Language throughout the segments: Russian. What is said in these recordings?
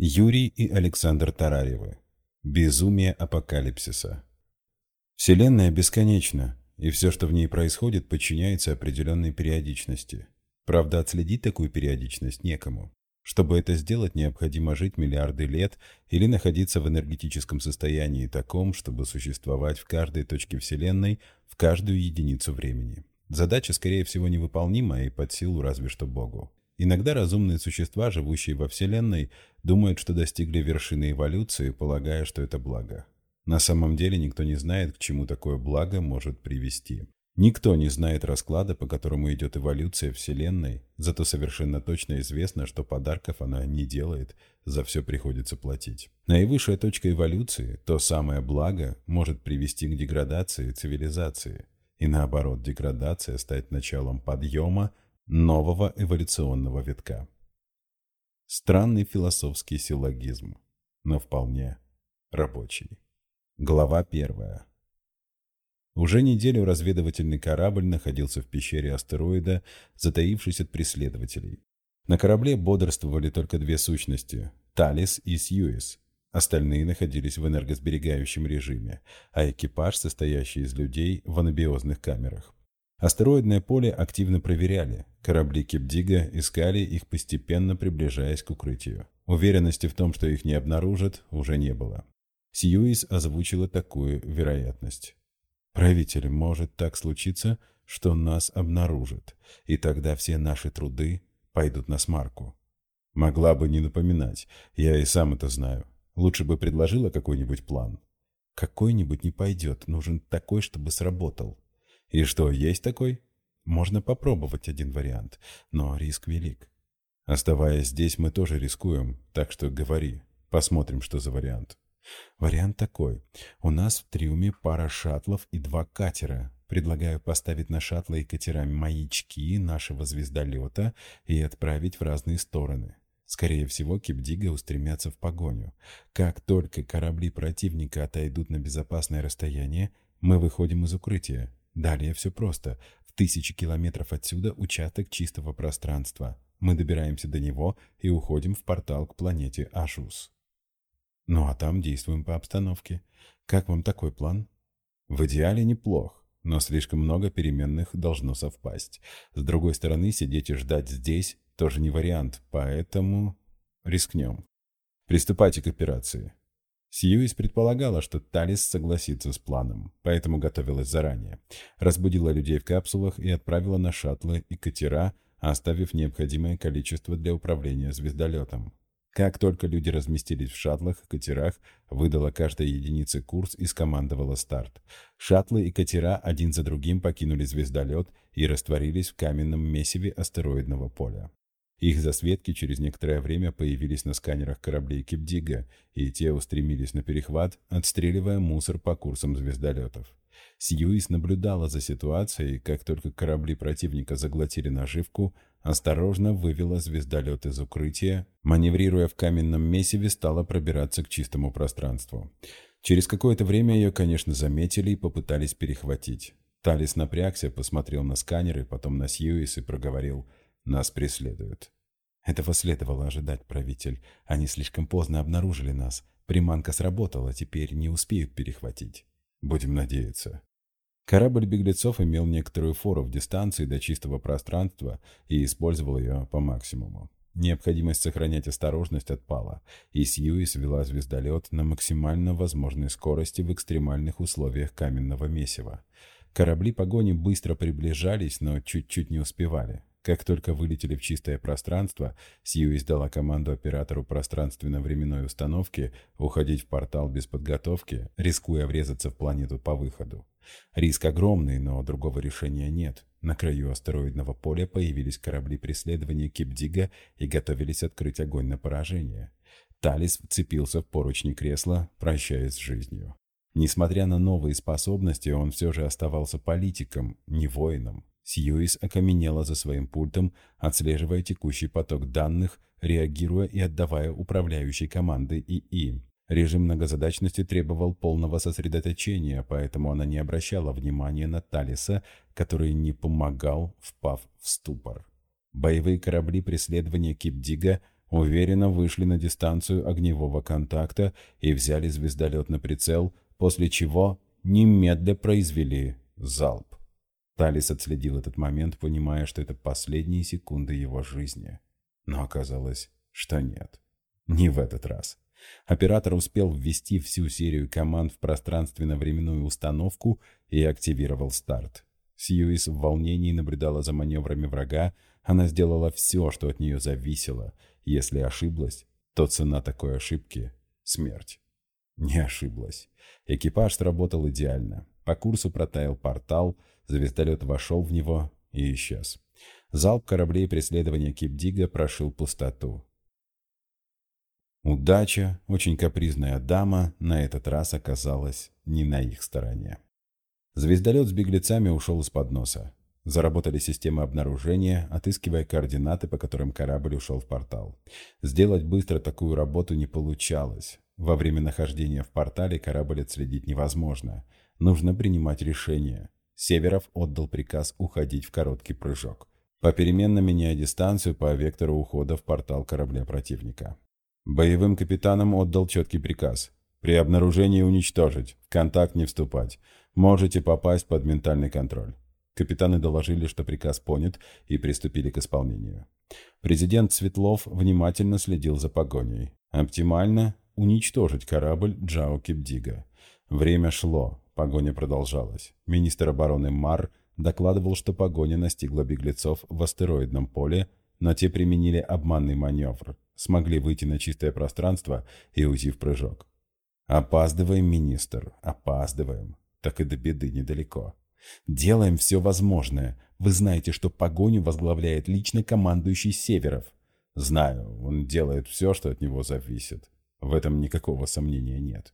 Юрий и Александр Тараревы. Безумие апокалипсиса. Вселенная бесконечна, и все, что в ней происходит, подчиняется определенной периодичности. Правда, отследить такую периодичность некому. Чтобы это сделать, необходимо жить миллиарды лет или находиться в энергетическом состоянии таком, чтобы существовать в каждой точке Вселенной в каждую единицу времени. Задача, скорее всего, невыполнима и под силу разве что Богу. Иногда разумные существа, живущие во Вселенной, думают, что достигли вершины эволюции, полагая, что это благо. На самом деле никто не знает, к чему такое благо может привести. Никто не знает расклада, по которому идет эволюция Вселенной, зато совершенно точно известно, что подарков она не делает, за все приходится платить. Наивысшая точка эволюции, то самое благо, может привести к деградации цивилизации. И наоборот, деградация стать началом подъема нового эволюционного витка. Странный философский силлогизм, но вполне рабочий. Глава первая. Уже неделю разведывательный корабль находился в пещере астероида, затаившись от преследователей. На корабле бодрствовали только две сущности – Талис и Сьюис. Остальные находились в энергосберегающем режиме, а экипаж, состоящий из людей, в анабиозных камерах. Астероидное поле активно проверяли. Корабли Кипдига искали их, постепенно приближаясь к укрытию. Уверенности в том, что их не обнаружат, уже не было. Сьюис озвучила такую вероятность. «Правитель, может так случиться, что нас обнаружат, и тогда все наши труды пойдут на смарку». «Могла бы не напоминать, я и сам это знаю. Лучше бы предложила какой-нибудь план». «Какой-нибудь не пойдет, нужен такой, чтобы сработал», и что, есть такой? Можно попробовать один вариант, но риск велик. Оставаясь здесь, мы тоже рискуем, так что говори, посмотрим, что за вариант. Вариант такой. У нас в Триуме пара шаттлов и два катера. Предлагаю поставить на шаттлы и катера маячки нашего звездолета и отправить в разные стороны. Скорее всего, Кипдига устремятся в погоню. Как только корабли противника отойдут на безопасное расстояние, мы выходим из укрытия. Далее все просто. В тысячи километров отсюда участок чистого пространства. Мы добираемся до него и уходим в портал к планете Ашус. Ну а там действуем по обстановке. Как вам такой план? В идеале неплох, но слишком много переменных должно совпасть. С другой стороны, сидеть и ждать здесь тоже не вариант, поэтому рискнем. Приступайте к операции. Сьюис предполагала, что Талис согласится с планом, поэтому готовилась заранее. Разбудила людей в капсулах и отправила на шаттлы и катера, оставив необходимое количество для управления звездолетом. Как только люди разместились в шаттлах и катерах, выдала каждой единице курс и скомандовала старт. Шаттлы и катера один за другим покинули звездолет и растворились в каменном месиве астероидного поля. Их засветки через некоторое время появились на сканерах кораблей Кипдига, и те устремились на перехват, отстреливая мусор по курсам звездолетов. Сьюис наблюдала за ситуацией, как только корабли противника заглотили наживку, осторожно вывела звездолет из укрытия, маневрируя в каменном месиве, стала пробираться к чистому пространству. Через какое-то время ее, конечно, заметили и попытались перехватить. Талис напрягся, посмотрел на сканеры, потом на Сьюис и проговорил – нас преследуют. Этого следовало ожидать, правитель. Они слишком поздно обнаружили нас. Приманка сработала, теперь не успеют перехватить. Будем надеяться. Корабль беглецов имел некоторую фору в дистанции до чистого пространства и использовал ее по максимуму. Необходимость сохранять осторожность отпала, и Сьюис вела звездолет на максимально возможной скорости в экстремальных условиях каменного месива. Корабли погони быстро приближались, но чуть-чуть не успевали. Как только вылетели в чистое пространство, Сью издала команду оператору пространственно-временной установки уходить в портал без подготовки, рискуя врезаться в планету по выходу. Риск огромный, но другого решения нет. На краю астероидного поля появились корабли преследования Кипдига и готовились открыть огонь на поражение. Талис вцепился в поручни кресла, прощаясь с жизнью. Несмотря на новые способности, он все же оставался политиком, не воином. Сьюис окаменела за своим пультом, отслеживая текущий поток данных, реагируя и отдавая управляющей команды ИИ. Режим многозадачности требовал полного сосредоточения, поэтому она не обращала внимания на Талиса, который не помогал, впав в ступор. Боевые корабли преследования Кипдига уверенно вышли на дистанцию огневого контакта и взяли звездолет на прицел, после чего немедля произвели залп. Талис отследил этот момент, понимая, что это последние секунды его жизни. Но оказалось, что нет. Не в этот раз. Оператор успел ввести всю серию команд в пространственно-временную установку и активировал старт. Сьюис в волнении наблюдала за маневрами врага, она сделала все, что от нее зависело. Если ошиблась, то цена такой ошибки — смерть. Не ошиблась. Экипаж сработал идеально. По курсу протаял портал, звездолет вошел в него и исчез. Залп кораблей преследования Кипдига прошил пустоту. Удача, очень капризная дама, на этот раз оказалась не на их стороне. Звездолет с беглецами ушел из-под носа. Заработали системы обнаружения, отыскивая координаты, по которым корабль ушел в портал. Сделать быстро такую работу не получалось. Во время нахождения в портале корабль отследить невозможно. Нужно принимать решение. Северов отдал приказ уходить в короткий прыжок. Попеременно меняя дистанцию по вектору ухода в портал корабля противника. Боевым капитанам отдал четкий приказ. При обнаружении уничтожить, в контакт не вступать. Можете попасть под ментальный контроль. Капитаны доложили, что приказ понят, и приступили к исполнению. Президент Светлов внимательно следил за погоней. Оптимально уничтожить корабль Джао Кипдига. Время шло, погоня продолжалась. Министр обороны Мар докладывал, что погоня настигла беглецов в астероидном поле, но те применили обманный маневр, смогли выйти на чистое пространство и уйти прыжок. «Опаздываем, министр, опаздываем. Так и до беды недалеко. Делаем все возможное. Вы знаете, что погоню возглавляет лично командующий Северов. Знаю, он делает все, что от него зависит. В этом никакого сомнения нет.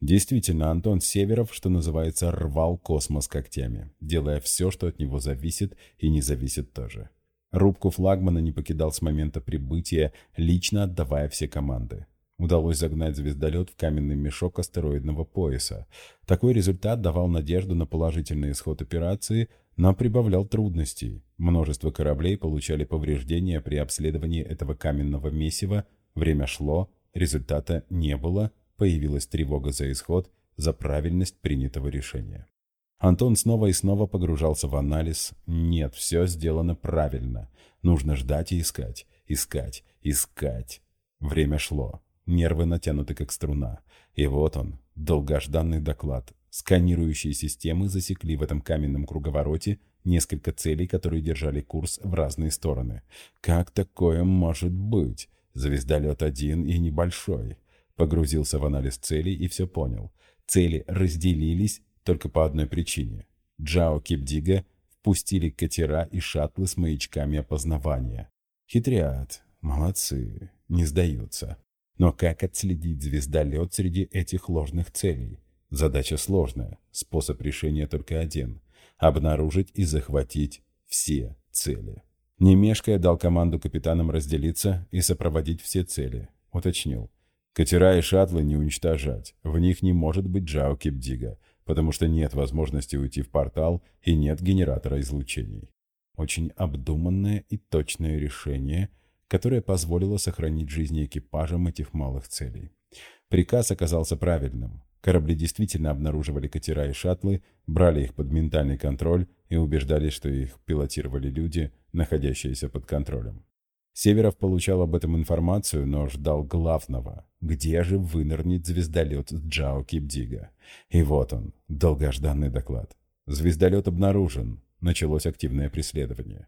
Действительно, Антон Северов, что называется, рвал космос когтями, делая все, что от него зависит и не зависит тоже. Рубку флагмана не покидал с момента прибытия, лично отдавая все команды. Удалось загнать звездолет в каменный мешок астероидного пояса. Такой результат давал надежду на положительный исход операции, но прибавлял трудностей. Множество кораблей получали повреждения при обследовании этого каменного месива, время шло, результата не было, появилась тревога за исход, за правильность принятого решения. Антон снова и снова погружался в анализ. Нет, все сделано правильно. Нужно ждать и искать, искать, искать. Время шло. Нервы натянуты, как струна. И вот он, долгожданный доклад. Сканирующие системы засекли в этом каменном круговороте несколько целей, которые держали курс в разные стороны. Как такое может быть? Звездолет один и небольшой. Погрузился в анализ целей и все понял. Цели разделились только по одной причине. Джао Кипдига впустили катера и шаттлы с маячками опознавания. Хитрят. Молодцы. Не сдаются. Но как отследить звездолет среди этих ложных целей? Задача сложная. Способ решения только один. Обнаружить и захватить все цели. Не мешкая, дал команду капитанам разделиться и сопроводить все цели. Уточнил. Катера и шаттлы не уничтожать. В них не может быть Джао Кипдига потому что нет возможности уйти в портал и нет генератора излучений. Очень обдуманное и точное решение, которое позволило сохранить жизни экипажам этих малых целей. Приказ оказался правильным. Корабли действительно обнаруживали катера и шаттлы, брали их под ментальный контроль и убеждались, что их пилотировали люди, находящиеся под контролем. Северов получал об этом информацию, но ждал главного. Где же вынырнет звездолет Джао Кипдига? И вот он, долгожданный доклад. Звездолет обнаружен. Началось активное преследование.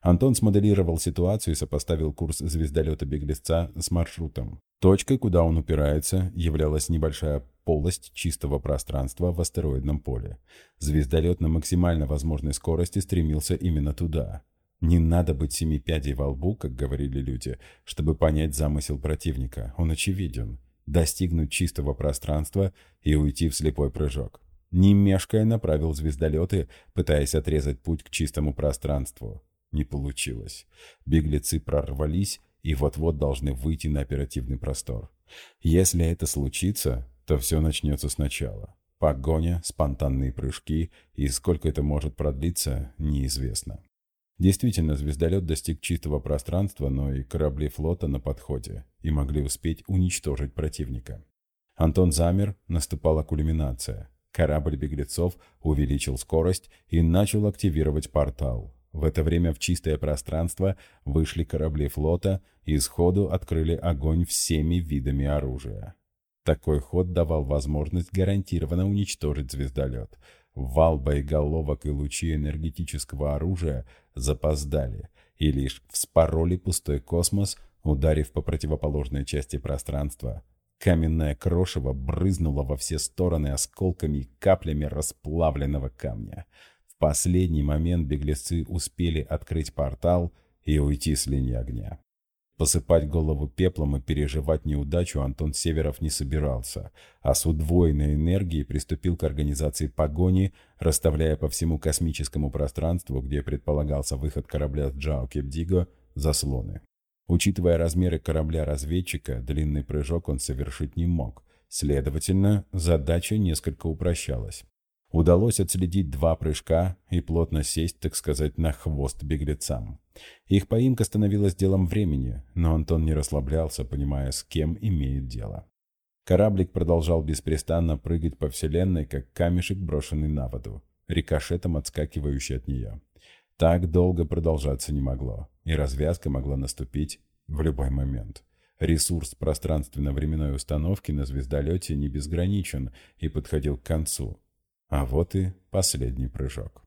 Антон смоделировал ситуацию и сопоставил курс звездолета-беглеца с маршрутом. Точкой, куда он упирается, являлась небольшая полость чистого пространства в астероидном поле. Звездолет на максимально возможной скорости стремился именно туда. Не надо быть семи пядей во лбу, как говорили люди, чтобы понять замысел противника. Он очевиден. Достигнуть чистого пространства и уйти в слепой прыжок. Не мешкая направил звездолеты, пытаясь отрезать путь к чистому пространству. Не получилось. Беглецы прорвались и вот-вот должны выйти на оперативный простор. Если это случится, то все начнется сначала. Погоня, спонтанные прыжки и сколько это может продлиться, неизвестно. Действительно, звездолет достиг чистого пространства, но и корабли флота на подходе, и могли успеть уничтожить противника. Антон замер, наступала кульминация. Корабль беглецов увеличил скорость и начал активировать портал. В это время в чистое пространство вышли корабли флота и сходу открыли огонь всеми видами оружия. Такой ход давал возможность гарантированно уничтожить звездолет – Вал боеголовок и лучи энергетического оружия запоздали и лишь вспороли пустой космос, ударив по противоположной части пространства. Каменное крошево брызнуло во все стороны осколками и каплями расплавленного камня. В последний момент беглецы успели открыть портал и уйти с линии огня. Посыпать голову пеплом и переживать неудачу Антон Северов не собирался, а с удвоенной энергией приступил к организации погони, расставляя по всему космическому пространству, где предполагался выход корабля Джао Кепдиго, заслоны. Учитывая размеры корабля-разведчика, длинный прыжок он совершить не мог. Следовательно, задача несколько упрощалась. Удалось отследить два прыжка и плотно сесть, так сказать, на хвост беглецам. Их поимка становилась делом времени, но Антон не расслаблялся, понимая, с кем имеет дело. Кораблик продолжал беспрестанно прыгать по вселенной, как камешек, брошенный на воду, рикошетом отскакивающий от нее. Так долго продолжаться не могло, и развязка могла наступить в любой момент. Ресурс пространственно-временной установки на звездолете не безграничен и подходил к концу, а вот и последний прыжок.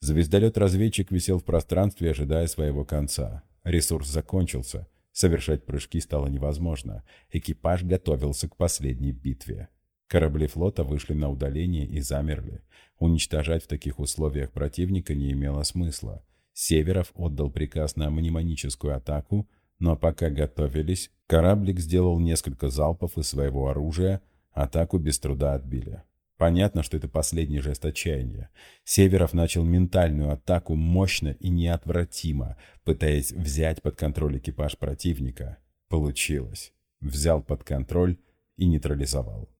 Звездолет-разведчик висел в пространстве, ожидая своего конца. Ресурс закончился. Совершать прыжки стало невозможно. Экипаж готовился к последней битве. Корабли флота вышли на удаление и замерли. Уничтожать в таких условиях противника не имело смысла. Северов отдал приказ на мнемоническую атаку, но пока готовились, кораблик сделал несколько залпов из своего оружия, атаку без труда отбили. Понятно, что это последний жест отчаяния. Северов начал ментальную атаку мощно и неотвратимо, пытаясь взять под контроль экипаж противника. Получилось. Взял под контроль и нейтрализовал.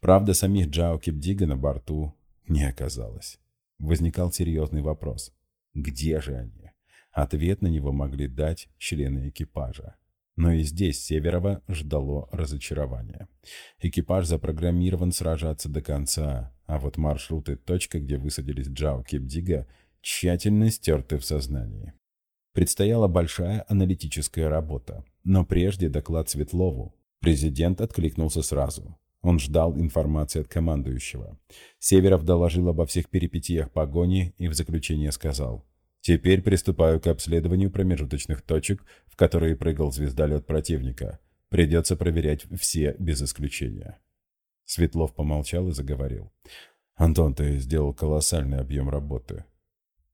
Правда, самих Джао Кипдига на борту не оказалось. Возникал серьезный вопрос. Где же они? Ответ на него могли дать члены экипажа. Но и здесь Северова ждало разочарование. Экипаж запрограммирован сражаться до конца, а вот маршруты точка, где высадились Джао Кипдига, тщательно стерты в сознании. Предстояла большая аналитическая работа, но прежде доклад Светлову. Президент откликнулся сразу. Он ждал информации от командующего. Северов доложил обо всех перипетиях погони и в заключение сказал – Теперь приступаю к обследованию промежуточных точек, в которые прыгал звездолет противника. Придется проверять все без исключения. Светлов помолчал и заговорил. «Антон, ты сделал колоссальный объем работы.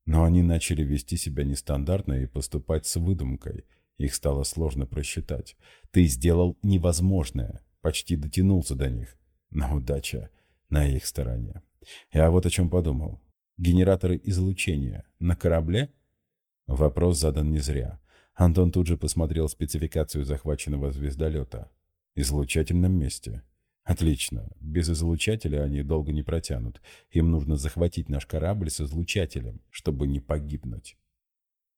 Но они начали вести себя нестандартно и поступать с выдумкой. Их стало сложно просчитать. Ты сделал невозможное, почти дотянулся до них. Но удача на их стороне. Я вот о чем подумал. Генераторы излучения на корабле? Вопрос задан не зря. Антон тут же посмотрел спецификацию захваченного звездолета. Излучательном месте. Отлично. Без излучателя они долго не протянут. Им нужно захватить наш корабль с излучателем, чтобы не погибнуть.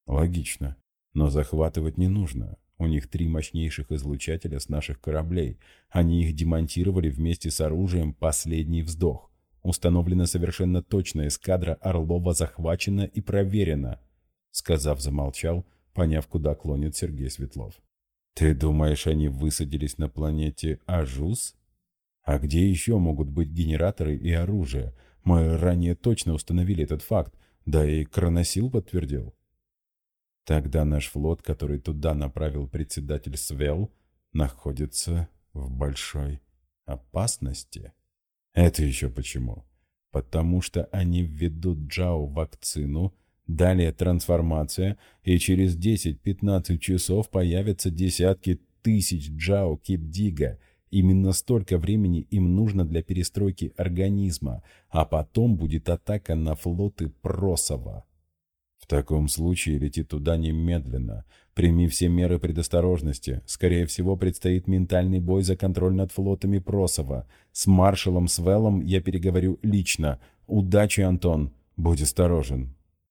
Логично. Но захватывать не нужно. У них три мощнейших излучателя с наших кораблей. Они их демонтировали вместе с оружием «Последний вздох». Установлена совершенно точно, эскадра Орлова захвачена и проверена. Сказав, замолчал, поняв, куда клонит Сергей Светлов. Ты думаешь, они высадились на планете Ажус? А где еще могут быть генераторы и оружие? Мы ранее точно установили этот факт, да и Кроносил подтвердил. Тогда наш флот, который туда направил председатель Свел, находится в большой опасности. Это еще почему? Потому что они введут Джао вакцину, далее трансформация, и через 10-15 часов появятся десятки тысяч Джао Кипдига. Именно столько времени им нужно для перестройки организма, а потом будет атака на флоты Просова. В таком случае лети туда немедленно. Прими все меры предосторожности. Скорее всего, предстоит ментальный бой за контроль над флотами Просова. С маршалом Свеллом я переговорю лично. Удачи, Антон. Будь осторожен.